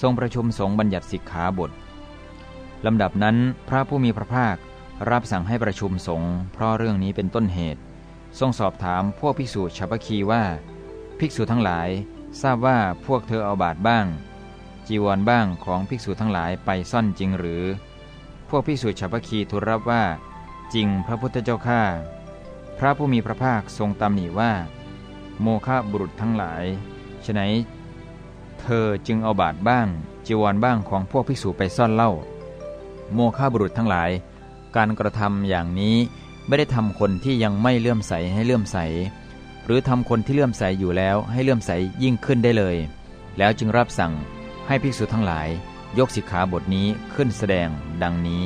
ทรงประชุมสงฆ์บัญญัติสิกขาบทลำดับนั้นพระผู้มีพระภาครับสั่งให้ประชุมสงฆ์เพราะเรื่องนี้เป็นต้นเหตุ ทรงสอบถามพวกภิกษุชาวพคีว่า ภิกษุทั้งหลายทราบว่าพวกเธอเอาบาทบ้าง จีวรบ้างของภิกษุทั้งหลายไปซ่อนจริงหรือ พวกภิกษุชาวพคีทูลรับว่า จริงพระพุทธเจ้าข้าพระผู้มีพระภาคทรงตำหนิว่า โมฆะบุรุษทั้งหลายฉะไหน เธอจึงเอาบาทบ้าง จีวรบ้างของพวกภิกษุไปซ่อนเล่า โมฆะบุรุษทั้งหลาย การกระทำอย่างนี้ไม่ได้ทำคนที่ยังไม่เลื่อมใสให้เลื่อมใส หรือทำคนที่เลื่อมใสอยู่แล้วให้เลื่อมใสยิ่งขึ้นได้เลย แล้วจึงรับสั่งให้ภิกษุทั้งหลาย ยกสิกขาบทนี้ขึ้นแสดงดังนี้